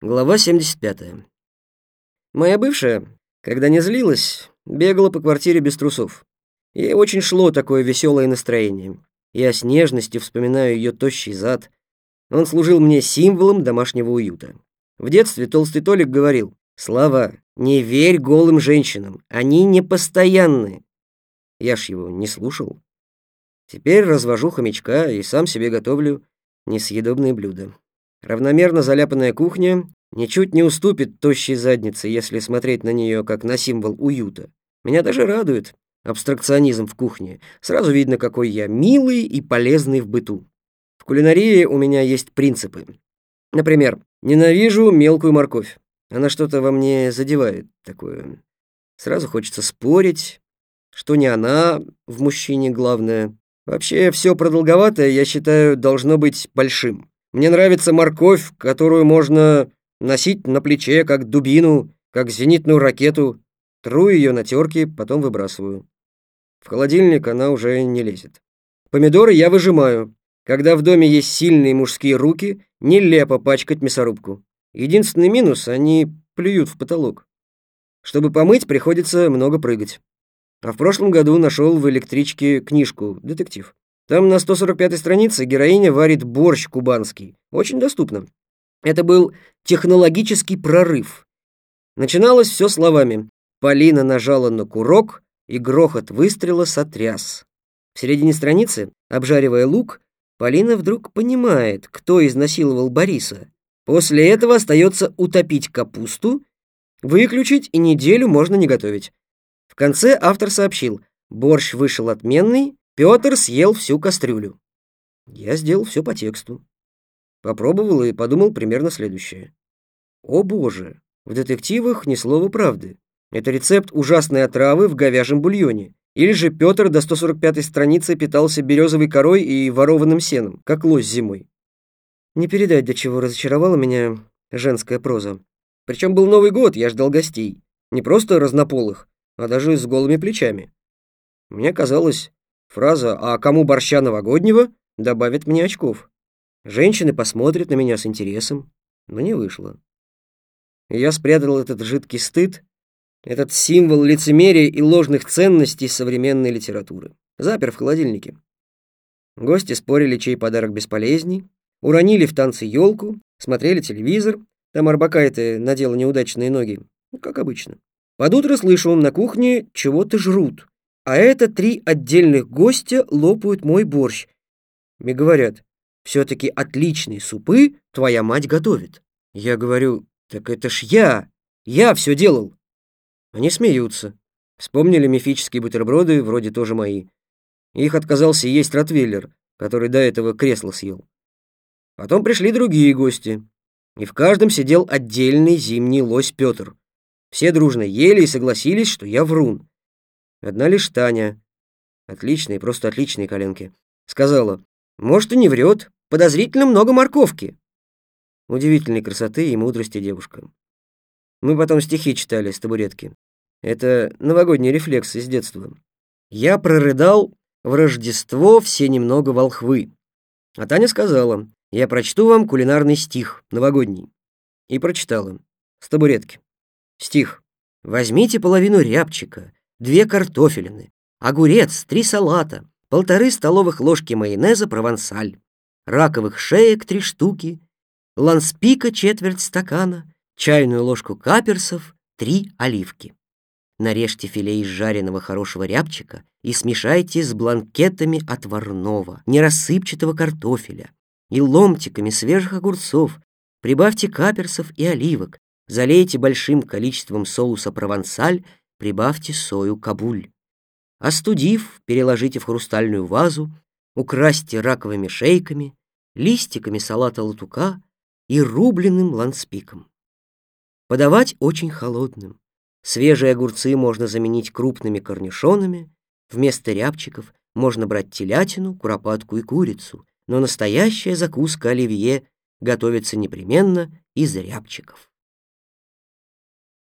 Глава 75. Моя бывшая, когда не злилась, бегала по квартире без трусов. Ей очень шло такое веселое настроение. Я с нежностью вспоминаю ее тощий зад. Он служил мне символом домашнего уюта. В детстве толстый Толик говорил, «Слава, не верь голым женщинам, они непостоянны». Я ж его не слушал. Теперь развожу хомячка и сам себе готовлю несъедобные блюда. Равномерно заляпанная кухня ничуть не уступит тощей заднице, если смотреть на нее как на символ уюта. Меня даже радует абстракционизм в кухне. Сразу видно, какой я милый и полезный в быту. В кулинарии у меня есть принципы. Например, ненавижу мелкую морковь. Она что-то во мне задевает такое. Сразу хочется спорить, что не она в мужчине главное. Вообще, все продолговатое, я считаю, должно быть большим. Мне нравится морковь, которую можно носить на плече, как дубину, как зенитную ракету. Тру ее на терке, потом выбрасываю. В холодильник она уже не лезет. Помидоры я выжимаю. Когда в доме есть сильные мужские руки, нелепо пачкать мясорубку. Единственный минус — они плюют в потолок. Чтобы помыть, приходится много прыгать. А в прошлом году нашел в электричке книжку «Детектив». Там на 145-й странице героиня варит борщ кубанский. Очень доступно. Это был технологический прорыв. Начиналось все словами. Полина нажала на курок, и грохот выстрела сотряс. В середине страницы, обжаривая лук, Полина вдруг понимает, кто изнасиловал Бориса. После этого остается утопить капусту, выключить, и неделю можно не готовить. В конце автор сообщил, борщ вышел отменный, Петр съел всю кастрюлю. Я сделал все по тексту. Попробовал и подумал примерно следующее. О боже, в детективах ни слова правды. Это рецепт ужасной отравы в говяжьем бульоне. Или же Петр до 145 страницы питался березовой корой и ворованным сеном, как лось зимой. Не передать, до чего разочаровала меня женская проза. Причем был Новый год, я ждал гостей. Не просто разнополых, а даже с голыми плечами. Мне казалось, Фраза «А кому борща новогоднего?» добавит мне очков. Женщины посмотрят на меня с интересом, но не вышло. я спрятал этот жидкий стыд, этот символ лицемерия и ложных ценностей современной литературы. Запер в холодильнике. Гости спорили, чей подарок бесполезней, уронили в танцы елку, смотрели телевизор, там Арбакайте надела неудачные ноги, как обычно. Под утро слышу, на кухне чего-то жрут. А это три отдельных гостя лопают мой борщ. Мне говорят, все-таки отличные супы твоя мать готовит. Я говорю, так это ж я, я все делал. Они смеются. Вспомнили мифические бутерброды, вроде тоже мои. Их отказался есть Ротвейлер, который до этого кресло съел. Потом пришли другие гости, и в каждом сидел отдельный зимний лось Петр. Все дружно ели и согласились, что я врун. Одна лишь Таня, отличные, просто отличные коленки, сказала, может, и не врет, подозрительно много морковки. Удивительной красоты и мудрости девушка. Мы потом стихи читали с табуретки. Это новогодний рефлекс из детства. Я прорыдал в Рождество все немного волхвы. А Таня сказала, я прочту вам кулинарный стих, новогодний. И прочитала, с табуретки. Стих. Возьмите половину рябчика, две картофелины, огурец, три салата, полторы столовых ложки майонеза провансаль, раковых шеек три штуки, ланспика четверть стакана, чайную ложку каперсов, три оливки. Нарежьте филе из жареного хорошего рябчика и смешайте с бланкетами отварного, нерассыпчатого картофеля и ломтиками свежих огурцов, прибавьте каперсов и оливок, залейте большим количеством соуса провансаль прибавьте сою кабуль. Остудив, переложите в хрустальную вазу, украсьте раковыми шейками, листиками салата латука и рубленым ланспиком. Подавать очень холодным. Свежие огурцы можно заменить крупными корнишонами, вместо рябчиков можно брать телятину, куропатку и курицу, но настоящая закуска оливье готовится непременно из рябчиков.